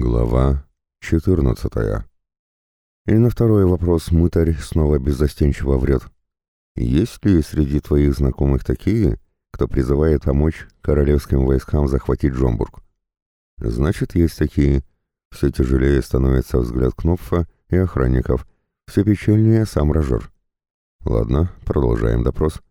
Глава 14 И на второй вопрос мытарь снова беззастенчиво врет. Есть ли среди твоих знакомых такие, кто призывает помочь королевским войскам захватить Джомбург? Значит, есть такие. Все тяжелее становится взгляд Кнопфа и охранников. Все печальнее сам Рожер. Ладно, продолжаем допрос.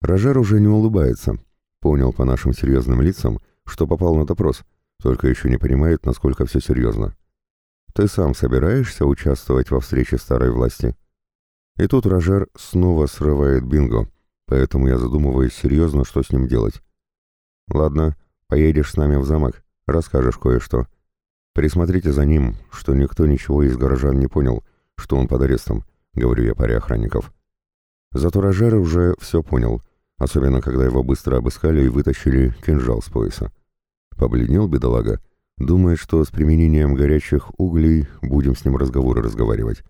Рожер уже не улыбается. Понял по нашим серьезным лицам, что попал на допрос — только еще не понимает, насколько все серьезно. Ты сам собираешься участвовать во встрече старой власти? И тут Рожер снова срывает бинго, поэтому я задумываюсь серьезно, что с ним делать. Ладно, поедешь с нами в замок, расскажешь кое-что. Присмотрите за ним, что никто ничего из горожан не понял, что он под арестом, говорю я паре охранников. Зато Рожер уже все понял, особенно когда его быстро обыскали и вытащили кинжал с пояса. Побледнел бедолага. Думает, что с применением горячих углей будем с ним разговоры разговаривать.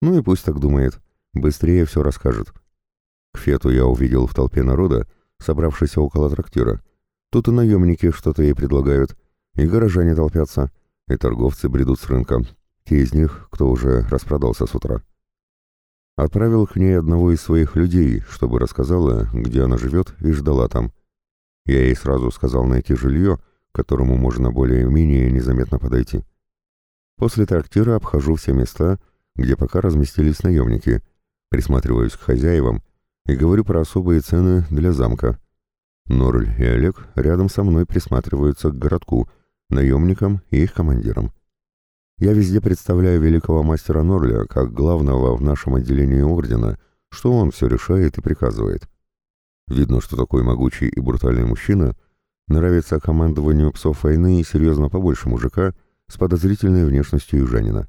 Ну и пусть так думает. Быстрее все расскажет. К Фету я увидел в толпе народа, собравшейся около трактира. Тут и наемники что-то ей предлагают, и горожане толпятся, и торговцы бредут с рынка, те из них, кто уже распродался с утра. Отправил к ней одного из своих людей, чтобы рассказала, где она живет, и ждала там. Я ей сразу сказал найти жилье, к которому можно более-менее незаметно подойти. После трактира обхожу все места, где пока разместились наемники, присматриваюсь к хозяевам и говорю про особые цены для замка. Норль и Олег рядом со мной присматриваются к городку, наемникам и их командирам. Я везде представляю великого мастера Норля как главного в нашем отделении ордена, что он все решает и приказывает. Видно, что такой могучий и брутальный мужчина — Нравится командованию псов войны и серьезно побольше мужика с подозрительной внешностью южанина.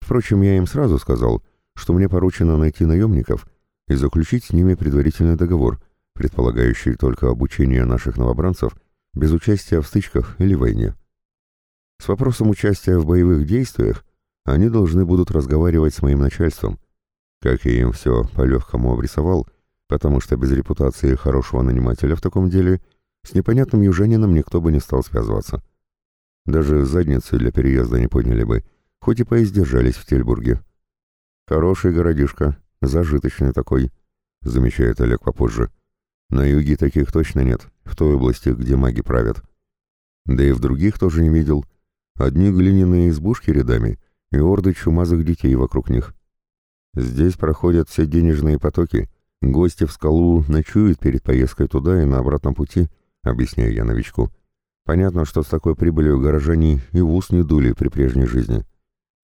Впрочем, я им сразу сказал, что мне поручено найти наемников и заключить с ними предварительный договор, предполагающий только обучение наших новобранцев без участия в стычках или войне. С вопросом участия в боевых действиях они должны будут разговаривать с моим начальством. Как я им все по-легкому обрисовал, потому что без репутации хорошего нанимателя в таком деле – с непонятным южанином никто бы не стал связываться. Даже задницы для переезда не подняли бы, хоть и поиздержались в Тельбурге. «Хороший городишко, зажиточный такой», — замечает Олег попозже. «На юге таких точно нет, в той области, где маги правят. Да и в других тоже не видел. Одни глиняные избушки рядами и орды чумазых детей вокруг них. Здесь проходят все денежные потоки, гости в скалу ночуют перед поездкой туда и на обратном пути, — объясняю я новичку. «Понятно, что с такой прибылью горожане и в ус не дули при прежней жизни.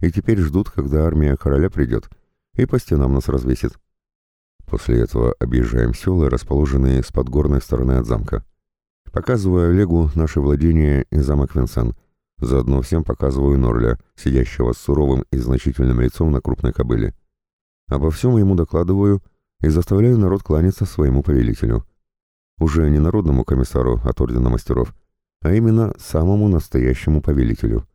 И теперь ждут, когда армия короля придет и по стенам нас развесит». После этого объезжаем села, расположенные с подгорной стороны от замка. Показываю Олегу наше владение и замок Винсен. Заодно всем показываю Норля, сидящего с суровым и значительным лицом на крупной кобыле. Обо всем ему докладываю и заставляю народ кланяться своему повелителю. Уже не народному комиссару от Ордена Мастеров, а именно самому настоящему повелителю.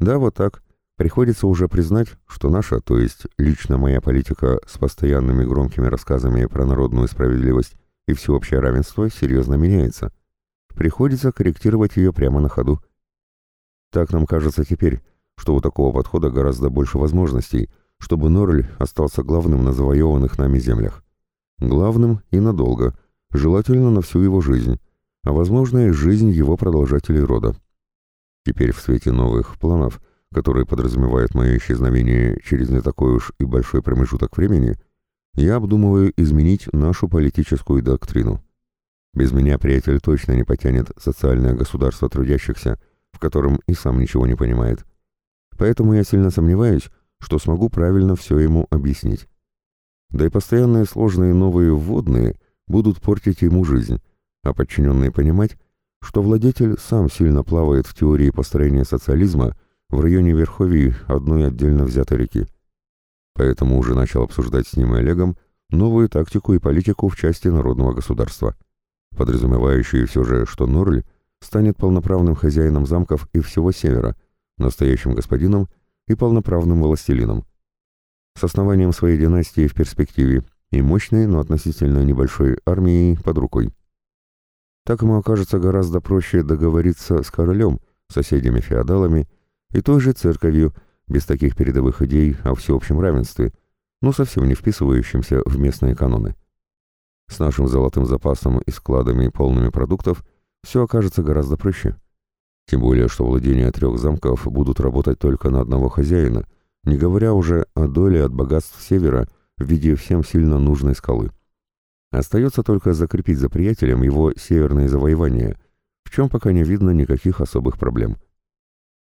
Да, вот так. Приходится уже признать, что наша, то есть лично моя политика с постоянными громкими рассказами про народную справедливость и всеобщее равенство серьезно меняется. Приходится корректировать ее прямо на ходу. Так нам кажется теперь, что у такого подхода гораздо больше возможностей, чтобы Норль остался главным на завоеванных нами землях. Главным и надолго – желательно на всю его жизнь, а возможно и жизнь его продолжателей рода. Теперь в свете новых планов, которые подразумевают мое исчезновение через не такой уж и большой промежуток времени, я обдумываю изменить нашу политическую доктрину. Без меня приятель точно не потянет социальное государство трудящихся, в котором и сам ничего не понимает. Поэтому я сильно сомневаюсь, что смогу правильно все ему объяснить. Да и постоянные сложные новые вводные – будут портить ему жизнь, а подчиненные понимать, что владетель сам сильно плавает в теории построения социализма в районе верховий одной отдельно взятой реки. Поэтому уже начал обсуждать с ним и Олегом новую тактику и политику в части народного государства, подразумевающую все же, что Норль станет полноправным хозяином замков и всего севера, настоящим господином и полноправным властелином. С основанием своей династии в перспективе и мощной, но относительно небольшой армией под рукой. Так ему окажется гораздо проще договориться с королем, соседями-феодалами и той же церковью, без таких передовых идей о всеобщем равенстве, но совсем не вписывающимся в местные каноны. С нашим золотым запасом и складами полными продуктов все окажется гораздо проще. Тем более, что владения трех замков будут работать только на одного хозяина, не говоря уже о доле от богатств севера в виде всем сильно нужной скалы. Остается только закрепить за приятелем его северные завоевания, в чем пока не видно никаких особых проблем.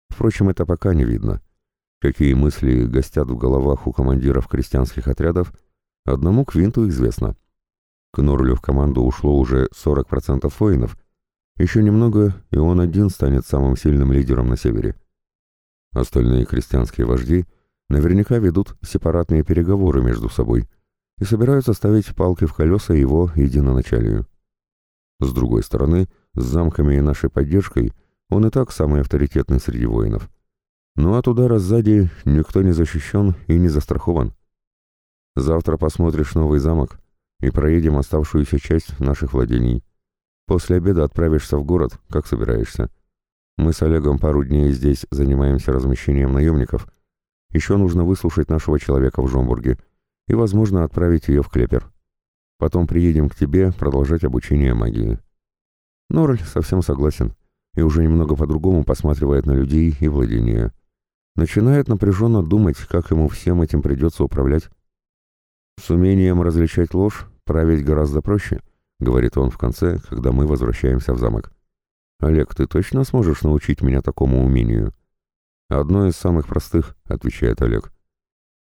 Впрочем, это пока не видно. Какие мысли гостят в головах у командиров крестьянских отрядов, одному Квинту известно. К Норлю в команду ушло уже 40% воинов. Еще немного, и он один станет самым сильным лидером на севере. Остальные крестьянские вожди наверняка ведут сепаратные переговоры между собой и собираются ставить палки в колеса его единоначалию. С другой стороны, с замками и нашей поддержкой он и так самый авторитетный среди воинов. Ну от удара сзади никто не защищен и не застрахован. Завтра посмотришь новый замок и проедем оставшуюся часть наших владений. После обеда отправишься в город, как собираешься. Мы с Олегом пару дней здесь занимаемся размещением наемников. Еще нужно выслушать нашего человека в Жомбурге и, возможно, отправить ее в Клепер. Потом приедем к тебе продолжать обучение магии. Норль совсем согласен и уже немного по-другому посматривает на людей и владения. Начинает напряженно думать, как ему всем этим придется управлять. «С умением различать ложь править гораздо проще», — говорит он в конце, когда мы возвращаемся в замок. «Олег, ты точно сможешь научить меня такому умению?» «Одно из самых простых», — отвечает Олег.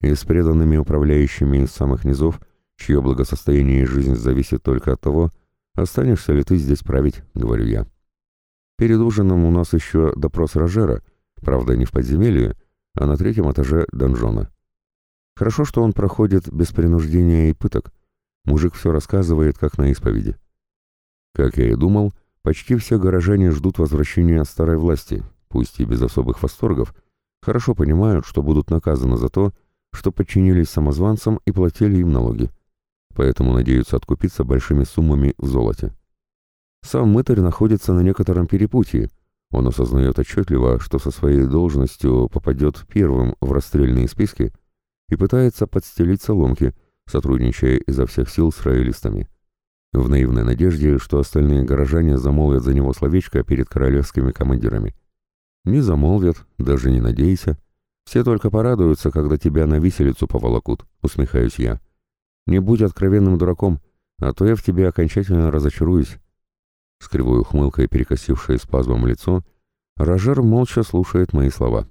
«И с преданными управляющими из самых низов, чье благосостояние и жизнь зависит только от того, останешься ли ты здесь править», — говорю я. Перед ужином у нас еще допрос Рожера — Правда, не в подземелье, а на третьем этаже донжона. Хорошо, что он проходит без принуждения и пыток. Мужик все рассказывает, как на исповеди. Как я и думал, почти все горожане ждут возвращения старой власти, пусть и без особых восторгов, хорошо понимают, что будут наказаны за то, что подчинились самозванцам и платили им налоги. Поэтому надеются откупиться большими суммами в золоте. Сам мытарь находится на некотором перепутье – он осознает отчетливо, что со своей должностью попадет первым в расстрельные списки и пытается подстелить соломки, сотрудничая изо всех сил с роялистами. В наивной надежде, что остальные горожане замолвят за него словечко перед королевскими командирами. Не замолвят, даже не надейся. Все только порадуются, когда тебя на виселицу поволокут, усмехаюсь я. Не будь откровенным дураком, а то я в тебе окончательно разочаруюсь. С кривой ухмылкой, перекосившее спазмом лицо, Рожер молча слушает мои слова.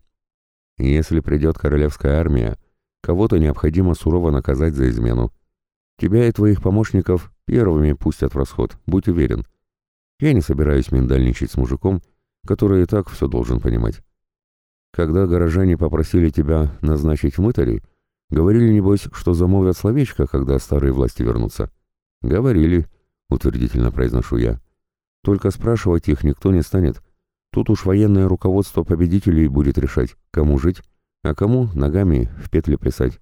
«Если придет королевская армия, кого-то необходимо сурово наказать за измену. Тебя и твоих помощников первыми пустят в расход, будь уверен. Я не собираюсь миндальничать с мужиком, который и так все должен понимать. Когда горожане попросили тебя назначить в мытари, говорили, небось, что замолвят словечко, когда старые власти вернутся. Говорили, утвердительно произношу я. Только спрашивать их никто не станет. Тут уж военное руководство победителей будет решать, кому жить, а кому ногами в петли плясать.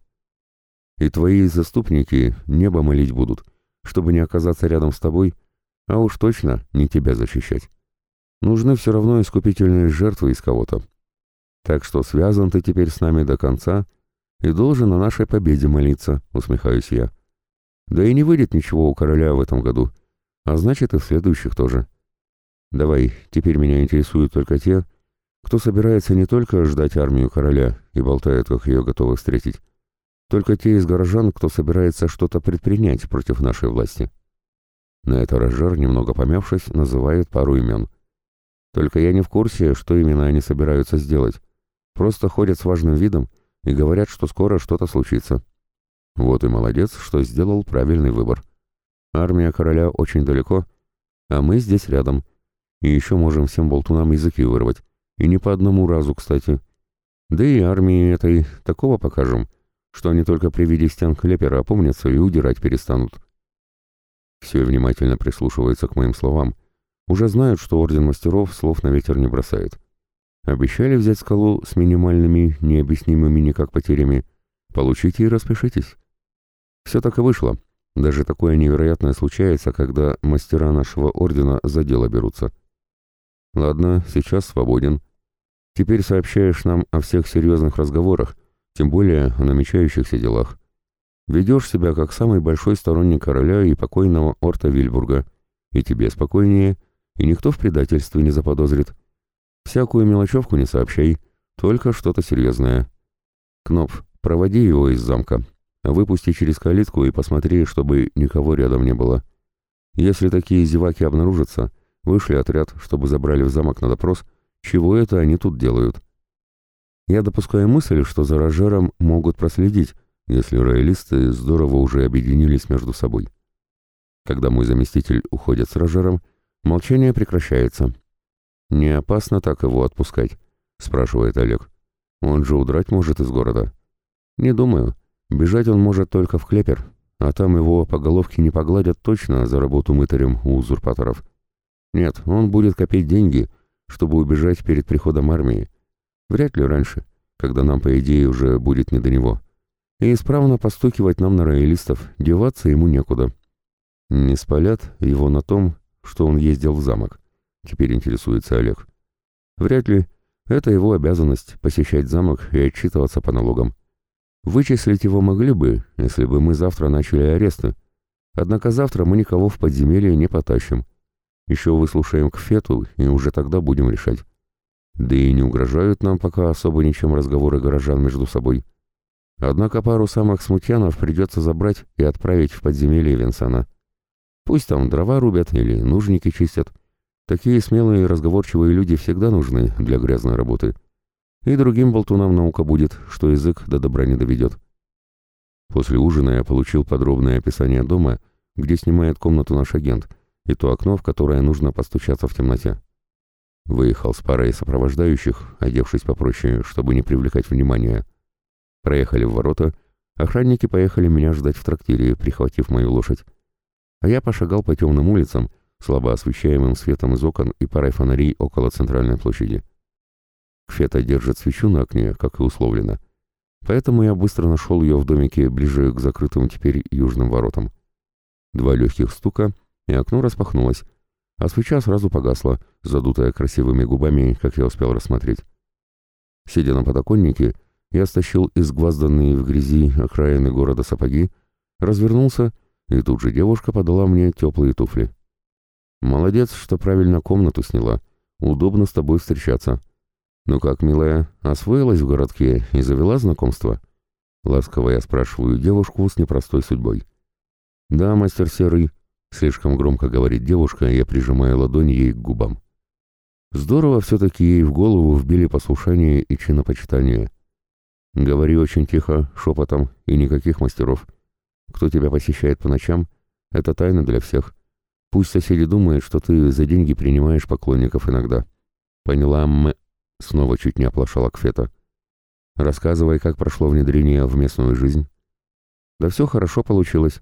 И твои заступники небо молить будут, чтобы не оказаться рядом с тобой, а уж точно не тебя защищать. Нужны все равно искупительные жертвы из кого-то. Так что связан ты теперь с нами до конца и должен о нашей победе молиться, усмехаюсь я. Да и не выйдет ничего у короля в этом году, а значит и в следующих тоже. Давай, теперь меня интересуют только те, кто собирается не только ждать армию короля и болтает, как ее готовы встретить, только те из горожан, кто собирается что-то предпринять против нашей власти. На это Рожар, немного помявшись, называет пару имен. Только я не в курсе, что именно они собираются сделать. Просто ходят с важным видом и говорят, что скоро что-то случится. Вот и молодец, что сделал правильный выбор. Армия короля очень далеко, а мы здесь рядом. И еще можем всем болтунам языки вырвать. И не по одному разу, кстати. Да и армии этой такого покажем, что они только при виде стен Клепера опомнятся и удирать перестанут. Все внимательно прислушиваются к моим словам. Уже знают, что Орден Мастеров слов на ветер не бросает. Обещали взять скалу с минимальными, необъяснимыми никак потерями. Получите и распишитесь. Все так и вышло. Даже такое невероятное случается, когда мастера нашего ордена за дело берутся. Ладно, сейчас свободен. Теперь сообщаешь нам о всех серьезных разговорах, тем более о намечающихся делах. Ведешь себя как самый большой сторонник короля и покойного Орта Вильбурга. И тебе спокойнее, и никто в предательстве не заподозрит. Всякую мелочевку не сообщай, только что-то серьезное. Кнопф, проводи его из замка. Выпусти через калитку и посмотри, чтобы никого рядом не было. Если такие зеваки обнаружатся, вышли отряд, чтобы забрали в замок на допрос, чего это они тут делают. Я допускаю мысль, что за Рожером могут проследить, если роялисты здорово уже объединились между собой. Когда мой заместитель уходит с Рожером, молчание прекращается. «Не опасно так его отпускать?» — спрашивает Олег. «Он же удрать может из города». «Не думаю. Бежать он может только в Клепер, а там его по головке не погладят точно за работу мытарем у узурпаторов. Нет, он будет копить деньги, чтобы убежать перед приходом армии. Вряд ли раньше, когда нам, по идее, уже будет не до него. И исправно постукивать нам на роялистов, деваться ему некуда. Не спалят его на том, что он ездил в замок. Теперь интересуется Олег. Вряд ли. Это его обязанность — посещать замок и отчитываться по налогам. Вычислить его могли бы, если бы мы завтра начали аресты. Однако завтра мы никого в подземелье не потащим. Еще выслушаем к Фету, и уже тогда будем решать. Да и не угрожают нам пока особо ничем разговоры горожан между собой. Однако пару самых смутьянов придется забрать и отправить в подземелье Венсана. Пусть там дрова рубят или нужники чистят. Такие смелые и разговорчивые люди всегда нужны для грязной работы. И другим болтунам наука будет, что язык до добра не доведет. После ужина я получил подробное описание дома, где снимает комнату наш агент, и то окно, в которое нужно постучаться в темноте. Выехал с парой сопровождающих, одевшись попроще, чтобы не привлекать внимания. Проехали в ворота, охранники поехали меня ждать в трактире, прихватив мою лошадь. А я пошагал по темным улицам, слабо освещаемым светом из окон и парой фонарей около центральной площади. Фета держит свечу на окне, как и условлено. Поэтому я быстро нашел ее в домике ближе к закрытым теперь южным воротам. Два легких стука, и окно распахнулось, а свеча сразу погасла, задутая красивыми губами, как я успел рассмотреть. Сидя на подоконнике, я стащил изгвазданные в грязи окраины города сапоги, развернулся, и тут же девушка подала мне теплые туфли. «Молодец, что правильно комнату сняла. Удобно с тобой встречаться», «Ну как, милая, освоилась в городке и завела знакомство?» Ласково я спрашиваю девушку с непростой судьбой. «Да, мастер Серый», — слишком громко говорит девушка, я прижимаю ладонь ей к губам. Здорово все-таки ей в голову вбили послушание и чинопочитание. Говори очень тихо, шепотом, и никаких мастеров. Кто тебя посещает по ночам, это тайна для всех. Пусть соседи думают, что ты за деньги принимаешь поклонников иногда. Поняла, м... Снова чуть не оплошала Кфета. Рассказывай, как прошло внедрение в местную жизнь. Да все хорошо получилось.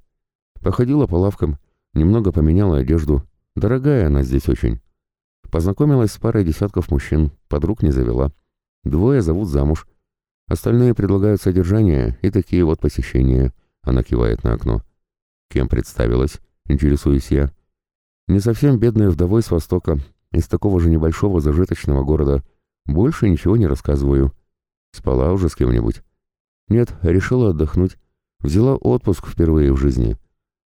Походила по лавкам, немного поменяла одежду. Дорогая она здесь очень. Познакомилась с парой десятков мужчин, подруг не завела. Двое зовут замуж. Остальные предлагают содержание и такие вот посещения. Она кивает на окно. Кем представилась? Интересуюсь я. Не совсем бедная вдовой с Востока, из такого же небольшого зажиточного города – больше ничего не рассказываю. Спала уже с кем-нибудь? Нет, решила отдохнуть. Взяла отпуск впервые в жизни.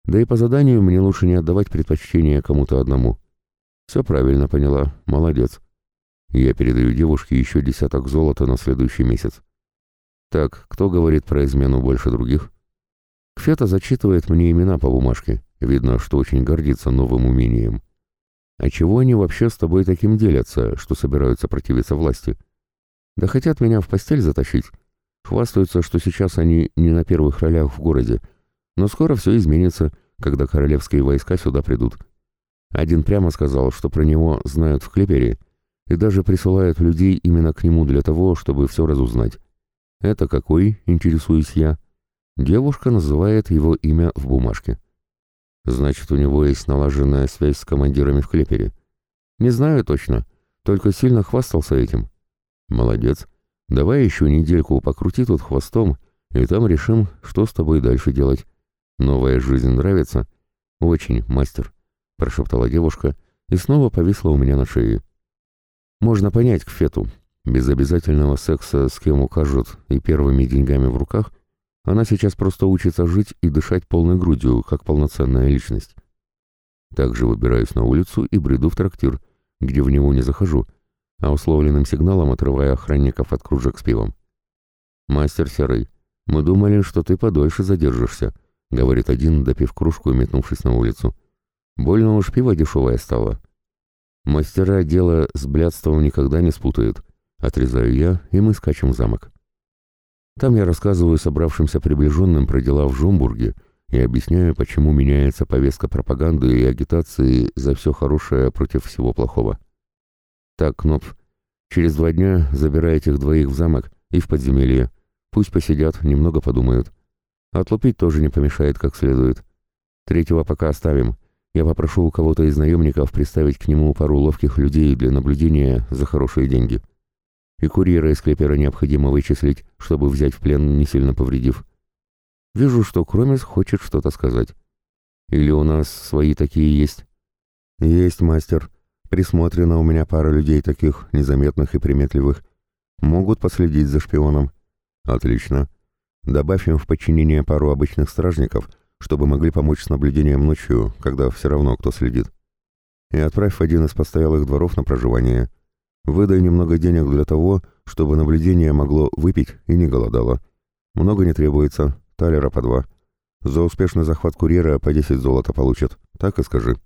Да и по заданию мне лучше не отдавать предпочтение кому-то одному. Все правильно поняла. Молодец. Я передаю девушке еще десяток золота на следующий месяц. Так, кто говорит про измену больше других? Кфета зачитывает мне имена по бумажке. Видно, что очень гордится новым умением. А чего они вообще с тобой таким делятся, что собираются противиться власти? Да хотят меня в постель затащить. Хвастаются, что сейчас они не на первых ролях в городе. Но скоро все изменится, когда королевские войска сюда придут. Один прямо сказал, что про него знают в Клепере, и даже присылают людей именно к нему для того, чтобы все разузнать. Это какой, интересуюсь я? Девушка называет его имя в бумажке. Значит, у него есть налаженная связь с командирами в Клепере. Не знаю точно, только сильно хвастался этим. Молодец. Давай еще недельку покрути тут хвостом, и там решим, что с тобой дальше делать. Новая жизнь нравится? Очень, мастер, прошептала девушка и снова повисла у меня на шее. Можно понять к Фету. Без обязательного секса с кем укажут и первыми деньгами в руках, она сейчас просто учится жить и дышать полной грудью, как полноценная личность. Также выбираюсь на улицу и бреду в трактир, где в него не захожу, а условленным сигналом отрывая охранников от кружек с пивом. «Мастер Серый, мы думали, что ты подольше задержишься», — говорит один, допив кружку и метнувшись на улицу. «Больно уж пиво дешевое стало». «Мастера дело с блядством никогда не спутают», — отрезаю я, и мы скачем в замок. Там я рассказываю собравшимся приближенным про дела в Жумбурге и объясняю, почему меняется повестка пропаганды и агитации за все хорошее против всего плохого. Так, Кнопф, через два дня забирай этих двоих в замок и в подземелье. Пусть посидят, немного подумают. Отлупить тоже не помешает как следует. Третьего пока оставим. Я попрошу у кого-то из наемников приставить к нему пару ловких людей для наблюдения за хорошие деньги. И курьера из клепера необходимо вычислить, чтобы взять в плен, не сильно повредив. Вижу, что Кромес хочет что-то сказать. Или у нас свои такие есть? Есть, мастер. Присмотрено у меня пара людей таких, незаметных и приметливых. Могут последить за шпионом. Отлично. Добавь им в подчинение пару обычных стражников, чтобы могли помочь с наблюдением ночью, когда все равно кто следит. И отправь в один из постоялых дворов на проживание. Выдай немного денег для того, чтобы наблюдение могло выпить и не голодало. Много не требуется, талера по два. За успешный захват курьера по 10 золота получат, так и скажи.